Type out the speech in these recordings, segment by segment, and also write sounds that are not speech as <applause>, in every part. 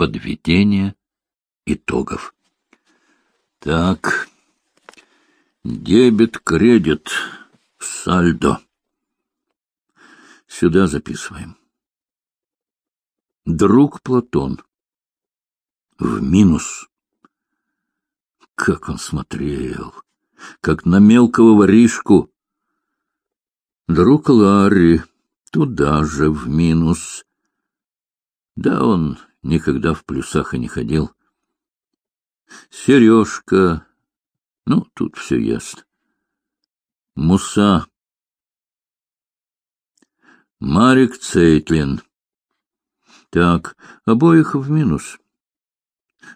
подведения итогов. Так, дебет, кредит, сальдо. Сюда записываем. Друг Платон. В минус. Как он смотрел, как на мелкого воришку. Друг Ларри туда же в минус. Да, он никогда в плюсах и не ходил. Сережка. Ну, тут все ясно. Муса. Марик Цейтлин. Так, обоих в минус.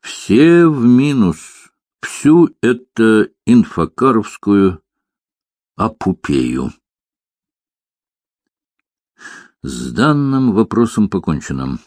Все в минус. Всю это инфокаровскую апупею. С данным вопросом покончено.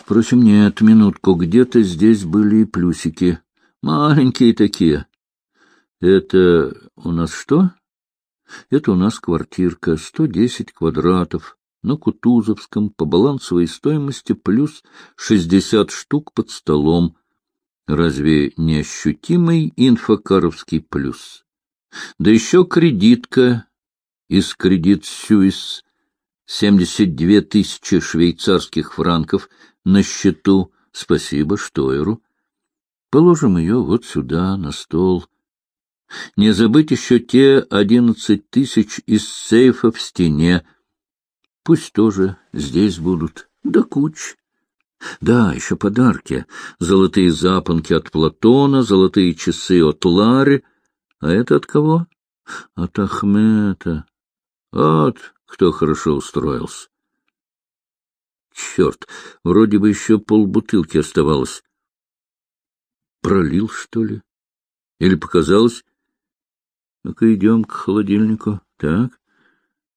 Впрочем, нет, минутку, где-то здесь были плюсики. Маленькие такие. Это у нас что? Это у нас квартирка, сто десять квадратов, на Кутузовском, по балансовой стоимости плюс шестьдесят штук под столом. Разве не ощутимый инфокаровский плюс? Да еще кредитка из кредит Сюис, семьдесят две тысячи швейцарских франков на счету, спасибо Штойеру. Положим ее вот сюда, на стол. Не забыть еще те одиннадцать тысяч из сейфа в стене. Пусть тоже здесь будут, да куч. Да, еще подарки. Золотые запонки от Платона, золотые часы от Лари. А это от кого? От Ахмета. Вот кто хорошо устроился. Черт, вроде бы еще полбутылки оставалось. Пролил, что ли? Или показалось? Ну-ка, идем к холодильнику. Так,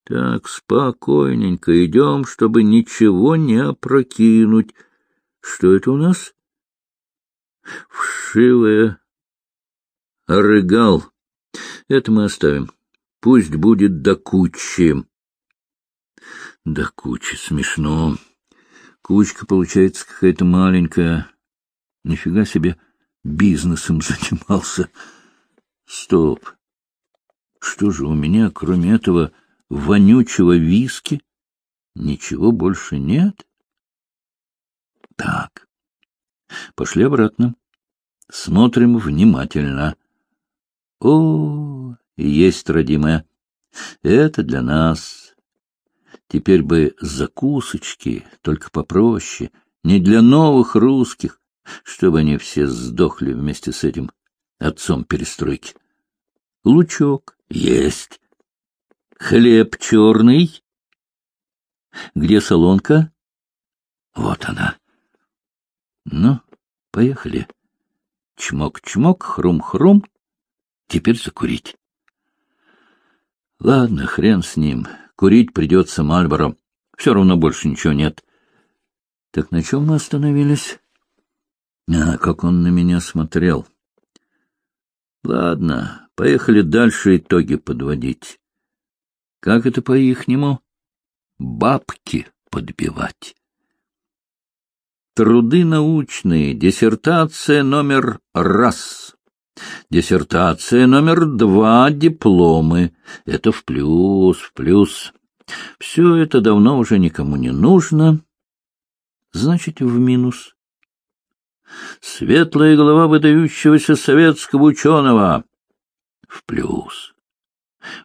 так, спокойненько идем, чтобы ничего не опрокинуть. Что это у нас? Вшивая орыгал. Это мы оставим. Пусть будет до кучи. До кучи смешно. Кучка получается какая-то маленькая. Нифига себе бизнесом занимался. Стоп. Что же у меня, кроме этого вонючего виски, ничего больше нет? Так. Пошли обратно. Смотрим внимательно. О, есть, родимая. Это для нас. Теперь бы закусочки, только попроще, не для новых русских, чтобы они все сдохли вместе с этим отцом перестройки. Лучок есть. Хлеб черный. Где солонка? Вот она. Ну, поехали. Чмок-чмок, хрум-хрум. Теперь закурить. Ладно, хрен с ним. Курить придется Мальборо. Все равно больше ничего нет. Так на чем мы остановились? А, как он на меня смотрел. Ладно, поехали дальше итоги подводить. Как это по-ихнему? Бабки подбивать. Труды научные. Диссертация номер раз. Диссертация номер два. Дипломы. Это в плюс, в плюс. Все это давно уже никому не нужно. Значит, в минус. Светлая голова выдающегося советского ученого. В плюс.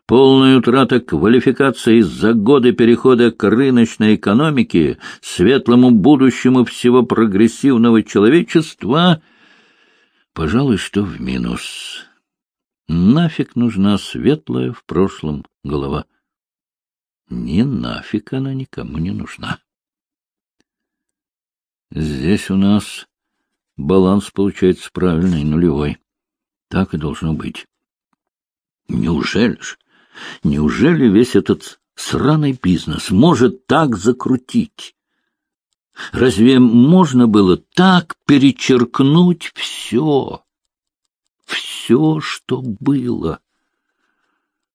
Полная утрата квалификации за годы перехода к рыночной экономике, светлому будущему всего прогрессивного человечества, пожалуй, что в минус. Нафиг нужна светлая в прошлом голова? Не нафиг она никому не нужна. Здесь у нас баланс получается правильный, нулевой. Так и должно быть. Неужели ж? Неужели весь этот сраный бизнес может так закрутить? Разве можно было так перечеркнуть все? Все, что было?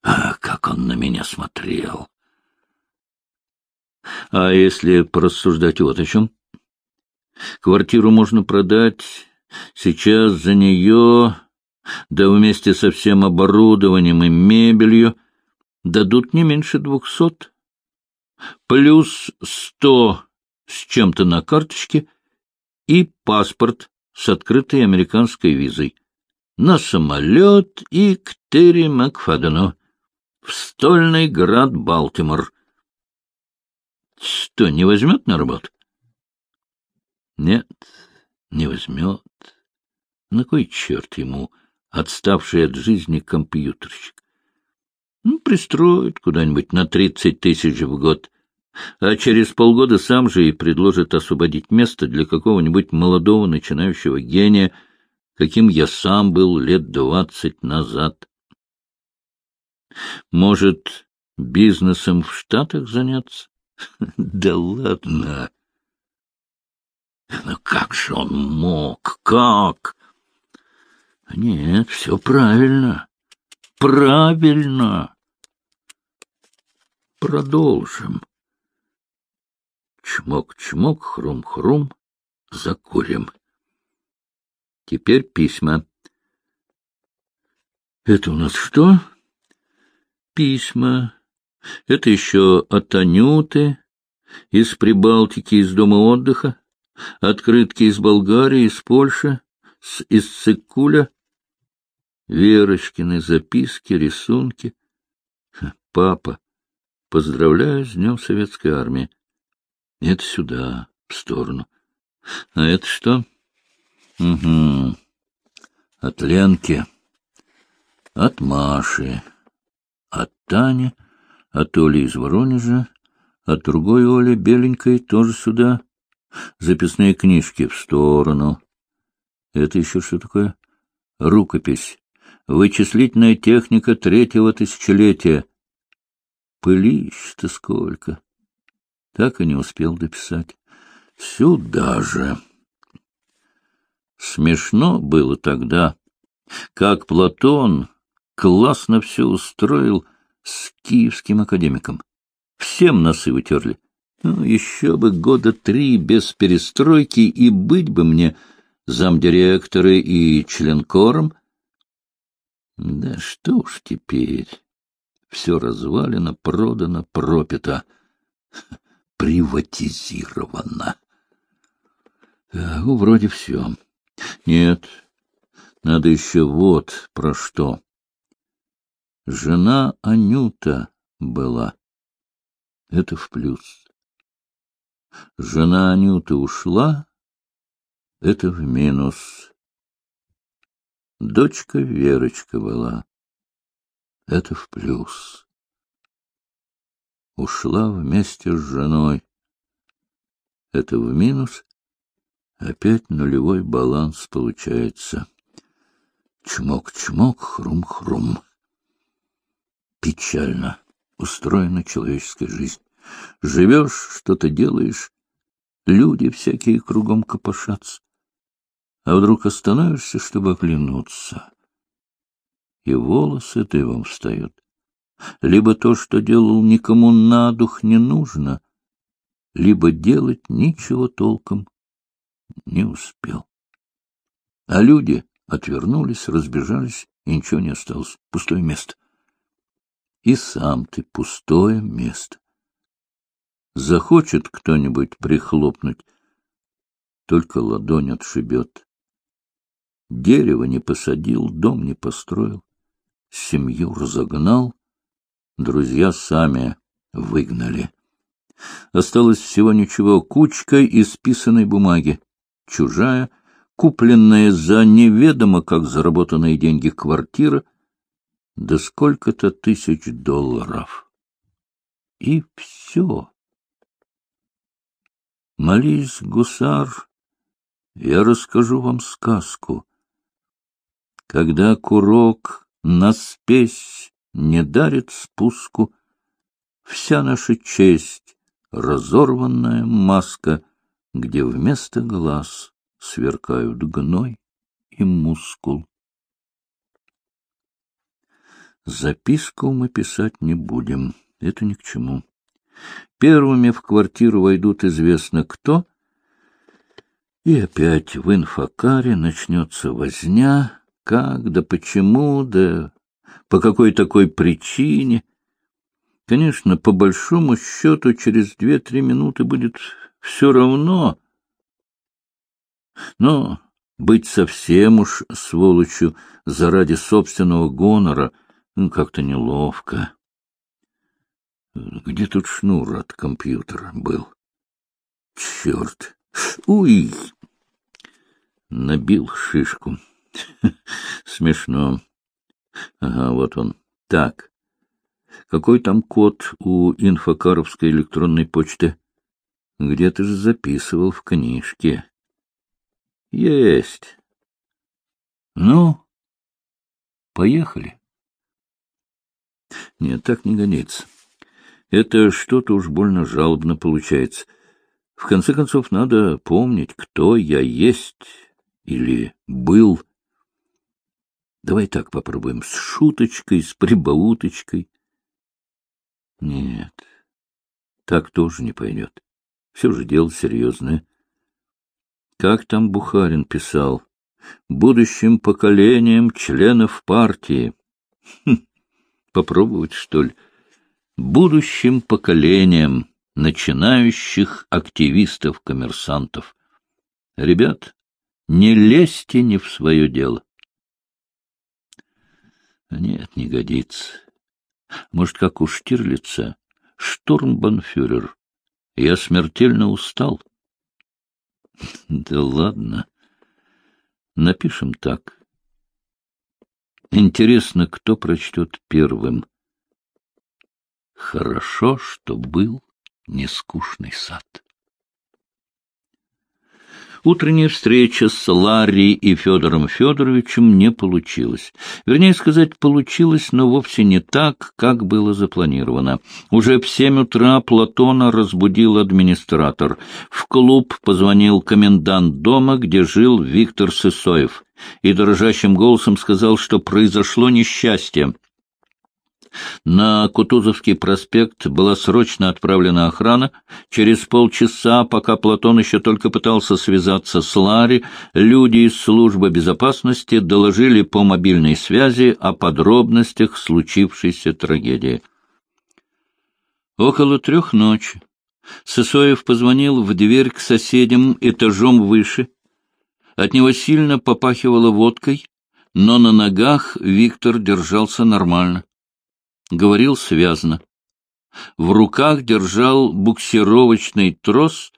А как он на меня смотрел! А если порассуждать вот о чем? Квартиру можно продать. Сейчас за нее, да вместе со всем оборудованием и мебелью, дадут не меньше двухсот. Плюс сто с чем-то на карточке и паспорт с открытой американской визой. На самолет и к Терри Макфадену в стольный град Балтимор. Что, не возьмет на работу? Нет, не возьмет. На кой черт ему, отставший от жизни компьютерщик? Ну, пристроит куда-нибудь на тридцать тысяч в год, а через полгода сам же и предложит освободить место для какого-нибудь молодого начинающего гения, каким я сам был лет двадцать назад. Может, бизнесом в Штатах заняться? <laughs> Да ладно! Но как же он мог? Как? Нет, все правильно. Правильно. Продолжим. Чмок-чмок, хрум-хрум, закурим. Теперь письма. Это у нас что? Письма. Это еще от Анюты, из Прибалтики, из дома отдыха. Открытки из Болгарии, из Польши, с, из Цикуля, Верочкины записки, рисунки. Папа, поздравляю с Днем Советской Армии. Это сюда, в сторону. А это что? Угу. От Ленки, от Маши, от Тани, от Оли из Воронежа, от другой Оли, беленькой, тоже сюда. Записные книжки в сторону. Это еще что такое? Рукопись. Вычислительная техника третьего тысячелетия. Пылищ-то сколько. Так и не успел дописать. Сюда же. Смешно было тогда, как Платон классно все устроил с киевским академиком. Всем носы вытерли. Ну, еще бы года три без перестройки, и быть бы мне замдиректора и членкором. Да что уж теперь. Все развалено, продано, пропито, приватизировано. Ну, вроде все. Нет, надо еще вот про что. Жена Анюта была. Это в плюс. Жена Анюты ушла, это в минус. Дочка Верочка была, это в плюс. Ушла вместе с женой, это в минус, опять нулевой баланс получается. Чмок-чмок, хрум-хрум. Печально устроена человеческая жизнь. Живешь, что-то делаешь, люди всякие кругом копошатся. А вдруг остановишься, чтобы оглянуться, и волосы дыбом встают. Либо то, что делал, никому на дух не нужно, либо делать ничего толком не успел. А люди отвернулись, разбежались, и ничего не осталось. Пустое место. И сам ты пустое место. Захочет кто-нибудь прихлопнуть, только ладонь отшибет. Дерево не посадил, дом не построил, семью разогнал, друзья сами выгнали. Осталось всего ничего, кучка исписанной бумаги, чужая, купленная за неведомо как заработанные деньги квартира, да сколько-то тысяч долларов. И все. Молись, гусар, я расскажу вам сказку. Когда курок на спесь не дарит спуску, Вся наша честь — разорванная маска, Где вместо глаз сверкают гной и мускул. Записку мы писать не будем, это ни к чему. Первыми в квартиру войдут известно кто, И опять в инфокаре начнется возня, как, да почему, да по какой такой причине. Конечно, по большому счету, через две-три минуты будет все равно. Но быть совсем уж сволочью заради собственного гонора ну, как-то неловко. Где тут шнур от компьютера был? Черт! Уй! Набил шишку. <laughs> Смешно. Ага, вот он. Так. Какой там код у инфокаровской электронной почты? Где ты же записывал в книжке? Есть. Ну, поехали. Нет, так не годится. Это что-то уж больно жалобно получается. В конце концов, надо помнить, кто я есть или был. Давай так попробуем, с шуточкой, с прибауточкой. Нет, так тоже не пойдет. Все же дело серьезное. Как там Бухарин писал? Будущим поколением членов партии. Хм, попробовать, что ли? Будущим поколением начинающих активистов-коммерсантов. Ребят, не лезьте не в свое дело. Нет, не годится. Может, как у Штирлица, штурмбанфюрер. Я смертельно устал. <laughs> Да ладно. Напишем так. Интересно, кто прочтет первым. Хорошо, что был нескучный сад. Утренняя встреча с Ларри и Федором Федоровичем не получилась. Вернее сказать, получилось, но вовсе не так, как было запланировано. Уже в семь утра Платона разбудил администратор. В клуб позвонил комендант дома, где жил Виктор Сысоев, и дрожащим голосом сказал, что произошло несчастье. На Кутузовский проспект была срочно отправлена охрана. Через полчаса, пока Платон еще только пытался связаться с Ларри, люди из службы безопасности доложили по мобильной связи о подробностях случившейся трагедии. Около трех ночи Сысоев позвонил в дверь к соседям этажом выше. От него сильно попахивало водкой, но на ногах Виктор держался нормально говорил связно. В руках держал буксировочный трос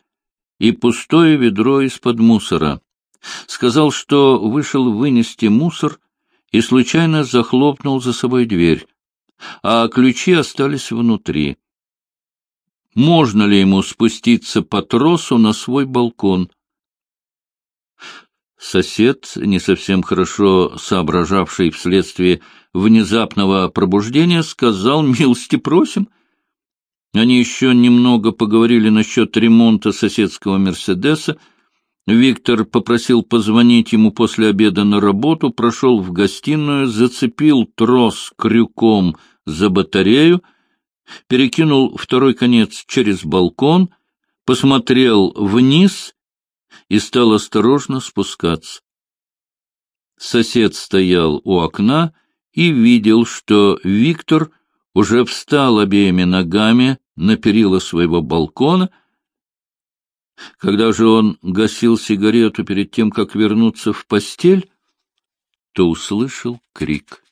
и пустое ведро из-под мусора. Сказал, что вышел вынести мусор и случайно захлопнул за собой дверь, а ключи остались внутри. Можно ли ему спуститься по тросу на свой балкон? Сосед, не совсем хорошо соображавший вследствие внезапного пробуждения, сказал «милости просим». Они еще немного поговорили насчет ремонта соседского «Мерседеса». Виктор попросил позвонить ему после обеда на работу, прошел в гостиную, зацепил трос крюком за батарею, перекинул второй конец через балкон, посмотрел вниз и стал осторожно спускаться. Сосед стоял у окна и видел, что Виктор уже встал обеими ногами на перила своего балкона. Когда же он гасил сигарету перед тем, как вернуться в постель, то услышал крик.